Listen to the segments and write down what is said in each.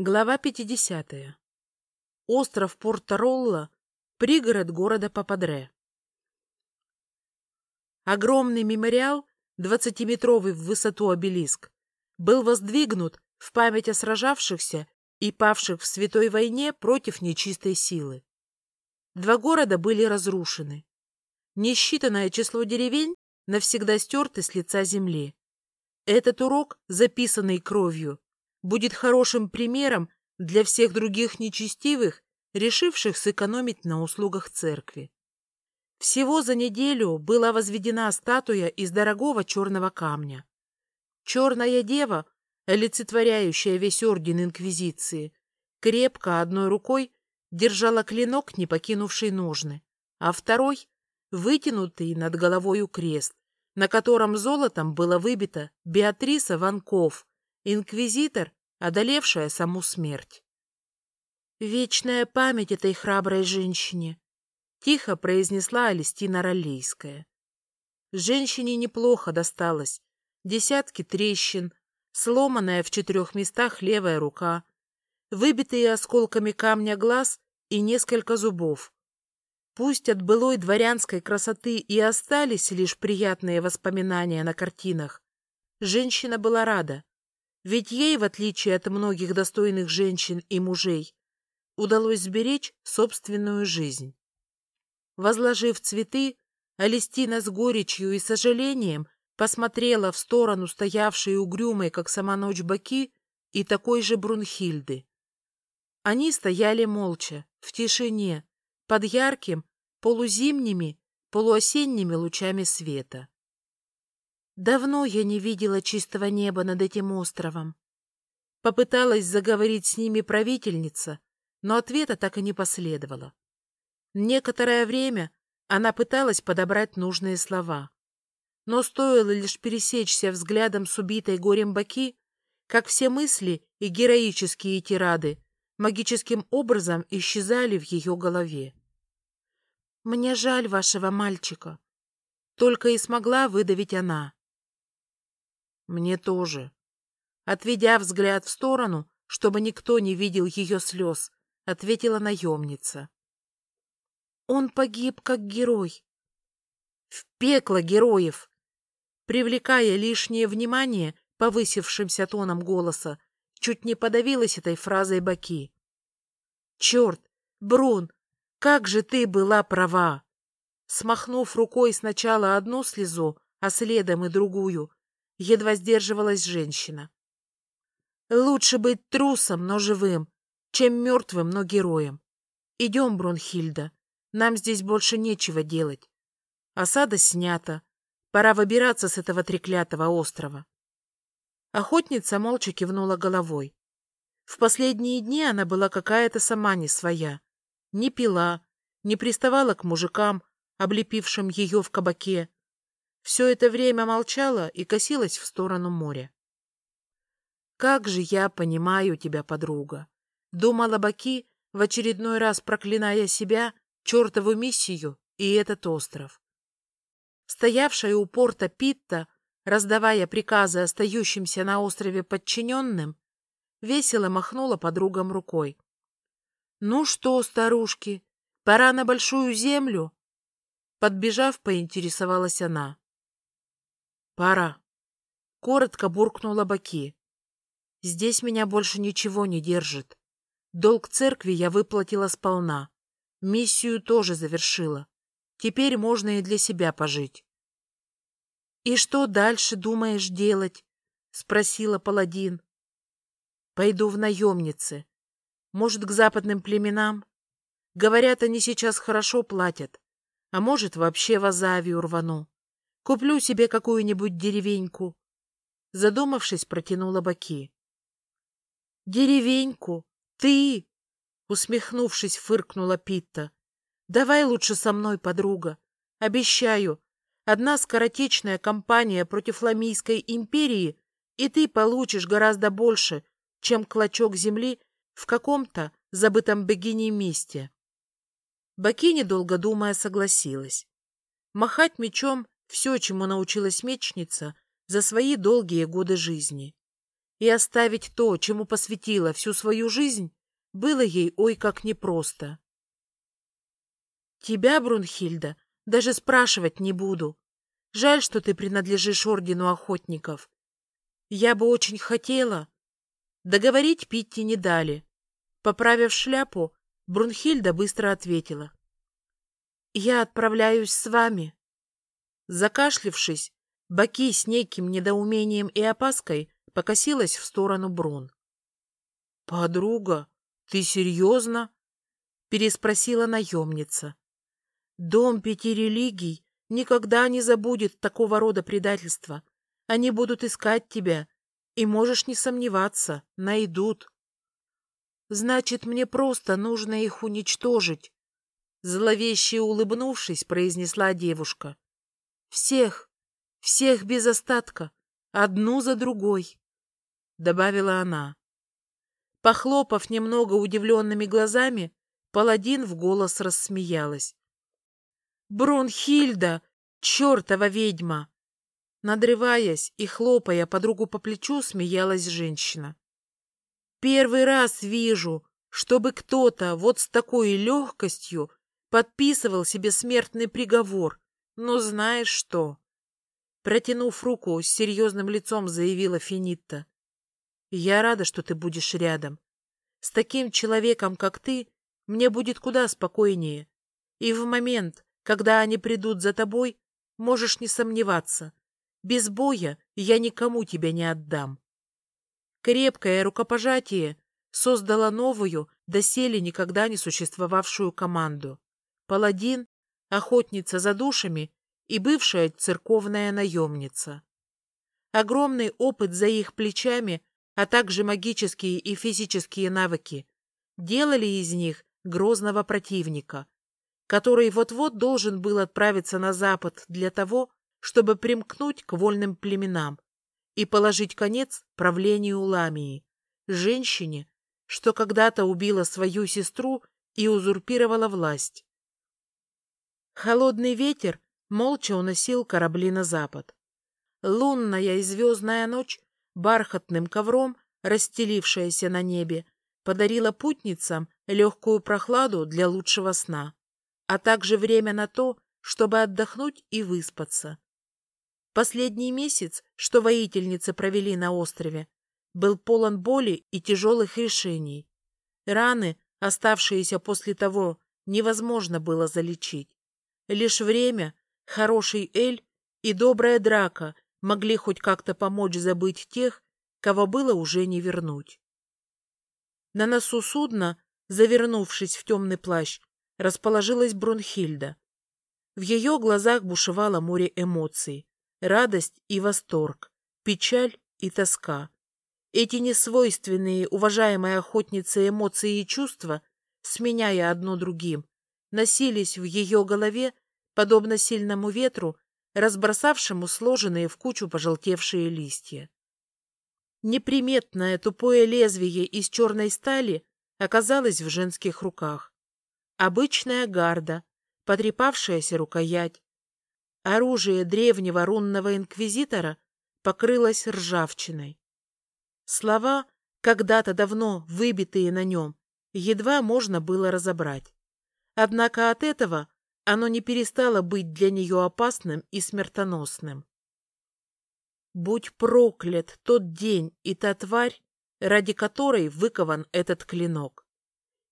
Глава 50. Остров Порто-Ролло, пригород города Пападре. Огромный мемориал, двадцатиметровый в высоту обелиск, был воздвигнут в память о сражавшихся и павших в святой войне против нечистой силы. Два города были разрушены. Несчитанное число деревень навсегда стерты с лица земли. Этот урок, записанный кровью, будет хорошим примером для всех других нечестивых, решивших сэкономить на услугах церкви. Всего за неделю была возведена статуя из дорогого черного камня. Черная дева, олицетворяющая весь орден Инквизиции, крепко одной рукой держала клинок, не покинувший ножны, а второй — вытянутый над головою крест, на котором золотом было выбито Беатриса Ванков, инквизитор, одолевшая саму смерть. «Вечная память этой храброй женщине», — тихо произнесла Алистина Ролейская. Женщине неплохо досталось. Десятки трещин, сломанная в четырех местах левая рука, выбитые осколками камня глаз и несколько зубов. Пусть от былой дворянской красоты и остались лишь приятные воспоминания на картинах, женщина была рада. Ведь ей, в отличие от многих достойных женщин и мужей, удалось сберечь собственную жизнь. Возложив цветы, Алистина с горечью и сожалением посмотрела в сторону стоявшей угрюмой, как сама ночь, Баки и такой же Брунхильды. Они стояли молча, в тишине, под ярким, полузимними, полуосенними лучами света. Давно я не видела чистого неба над этим островом. Попыталась заговорить с ними правительница, но ответа так и не последовало. Некоторое время она пыталась подобрать нужные слова. Но стоило лишь пересечься взглядом с убитой горем Баки, как все мысли и героические тирады магическим образом исчезали в ее голове. «Мне жаль вашего мальчика», — только и смогла выдавить она. Мне тоже. Отведя взгляд в сторону, чтобы никто не видел ее слез, ответила наемница. Он погиб как герой. В пекло героев! Привлекая лишнее внимание повысившимся тоном голоса, чуть не подавилась этой фразой Баки. Черт, Брун, как же ты была права! Смахнув рукой сначала одну слезу, а следом и другую, едва сдерживалась женщина. Лучше быть трусом, но живым, чем мертвым, но героем. Идем, Брунхильда, нам здесь больше нечего делать. Осада снята, пора выбираться с этого треклятого острова. Охотница молча кивнула головой. В последние дни она была какая-то сама не своя. Не пила, не приставала к мужикам, облепившим ее в кабаке, все это время молчала и косилась в сторону моря. «Как же я понимаю тебя, подруга!» — думала Баки, в очередной раз проклиная себя, чертову миссию и этот остров. Стоявшая у порта Питта, раздавая приказы остающимся на острове подчиненным, весело махнула подругам рукой. «Ну что, старушки, пора на большую землю?» Подбежав, поинтересовалась она. Пора. Коротко буркнула Баки. Здесь меня больше ничего не держит. Долг церкви я выплатила сполна. Миссию тоже завершила. Теперь можно и для себя пожить. — И что дальше думаешь делать? — спросила паладин. — Пойду в наемницы. Может, к западным племенам? Говорят, они сейчас хорошо платят. А может, вообще в Азавию рвану. Куплю себе какую-нибудь деревеньку. Задумавшись, протянула Баки. Деревеньку? Ты? Усмехнувшись, фыркнула Питта. Давай лучше со мной, подруга. Обещаю, одна скоротечная кампания против Ламийской империи, и ты получишь гораздо больше, чем клочок земли в каком-то забытом богине месте. Баки, недолго думая, согласилась. Махать мечом все, чему научилась мечница за свои долгие годы жизни. и оставить то, чему посвятила всю свою жизнь, было ей ой как непросто. Тебя, Брунхильда, даже спрашивать не буду. Жаль, что ты принадлежишь ордену охотников. Я бы очень хотела. Договорить Питти не дали. Поправив шляпу, Брунхильда быстро ответила. Я отправляюсь с вами. Закашлившись, Баки с неким недоумением и опаской покосилась в сторону Брун. «Подруга, ты серьезно?» — переспросила наемница. «Дом пяти религий никогда не забудет такого рода предательства. Они будут искать тебя, и можешь не сомневаться, найдут». «Значит, мне просто нужно их уничтожить», — зловеще улыбнувшись, произнесла девушка. «Всех, всех без остатка, одну за другой», — добавила она. Похлопав немного удивленными глазами, паладин в голос рассмеялась. «Брунхильда, чертова ведьма!» Надрываясь и хлопая подругу по плечу, смеялась женщина. «Первый раз вижу, чтобы кто-то вот с такой легкостью подписывал себе смертный приговор. Но знаешь что?» Протянув руку, с серьезным лицом заявила Финитта. «Я рада, что ты будешь рядом. С таким человеком, как ты, мне будет куда спокойнее. И в момент, когда они придут за тобой, можешь не сомневаться. Без боя я никому тебя не отдам». Крепкое рукопожатие создало новую, доселе никогда не существовавшую команду. Паладин, охотница за душами и бывшая церковная наемница. Огромный опыт за их плечами, а также магические и физические навыки делали из них грозного противника, который вот-вот должен был отправиться на запад для того, чтобы примкнуть к вольным племенам и положить конец правлению Ламии, женщине, что когда-то убила свою сестру и узурпировала власть. Холодный ветер молча уносил корабли на запад. Лунная и звездная ночь, бархатным ковром, расстелившаяся на небе, подарила путницам легкую прохладу для лучшего сна, а также время на то, чтобы отдохнуть и выспаться. Последний месяц, что воительницы провели на острове, был полон боли и тяжелых решений. Раны, оставшиеся после того, невозможно было залечить. Лишь время хороший Эль и добрая драка могли хоть как-то помочь забыть тех, кого было уже не вернуть. На носу судна, завернувшись в темный плащ, расположилась Брунхильда. В ее глазах бушевало море эмоций, радость и восторг, печаль и тоска. Эти несвойственные, уважаемые охотницы эмоции и чувства, сменяя одно другим, носились в ее голове подобно сильному ветру, разбросавшему сложенные в кучу пожелтевшие листья. Неприметное тупое лезвие из черной стали оказалось в женских руках. Обычная гарда, потрепавшаяся рукоять. Оружие древнего рунного инквизитора покрылось ржавчиной. Слова, когда-то давно выбитые на нем, едва можно было разобрать. Однако от этого оно не перестало быть для нее опасным и смертоносным. Будь проклят тот день и та тварь, ради которой выкован этот клинок.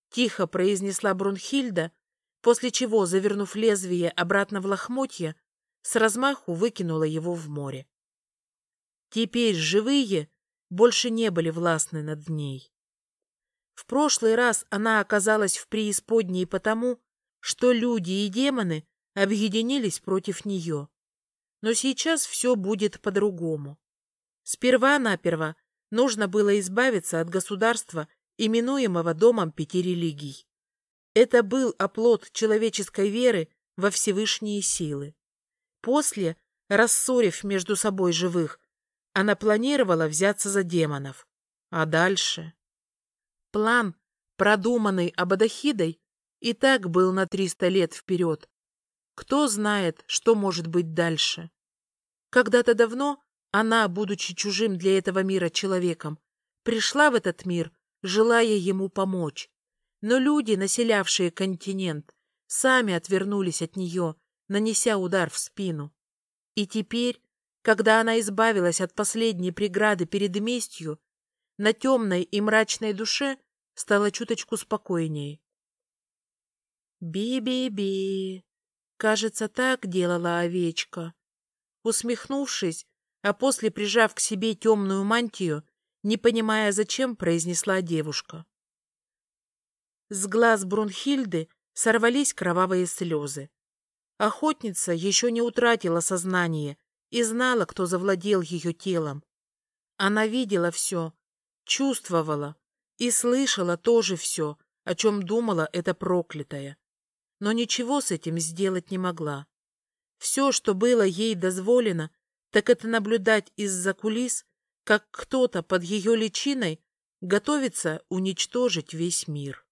Тихо произнесла Брунхильда, после чего, завернув лезвие обратно в лохмотья, с размаху выкинула его в море. Теперь живые больше не были властны над ней. В прошлый раз она оказалась в преисподней потому, что люди и демоны объединились против нее. Но сейчас все будет по-другому. Сперва-наперво нужно было избавиться от государства, именуемого Домом Пяти Религий. Это был оплот человеческой веры во Всевышние силы. После, рассорив между собой живых, она планировала взяться за демонов. А дальше? План, продуманный Абадахидой, и так был на триста лет вперед. Кто знает, что может быть дальше. Когда-то давно она, будучи чужим для этого мира человеком, пришла в этот мир, желая ему помочь. Но люди, населявшие континент, сами отвернулись от нее, нанеся удар в спину. И теперь, когда она избавилась от последней преграды перед местью, на темной и мрачной душе стало чуточку спокойнее. «Би-би-би!» Кажется, так делала овечка. Усмехнувшись, а после прижав к себе темную мантию, не понимая, зачем, произнесла девушка. С глаз Брунхильды сорвались кровавые слезы. Охотница еще не утратила сознание и знала, кто завладел ее телом. Она видела все, чувствовала и слышала тоже все, о чем думала эта проклятая. Но ничего с этим сделать не могла. Все, что было ей дозволено, так это наблюдать из-за кулис, как кто-то под ее личиной готовится уничтожить весь мир.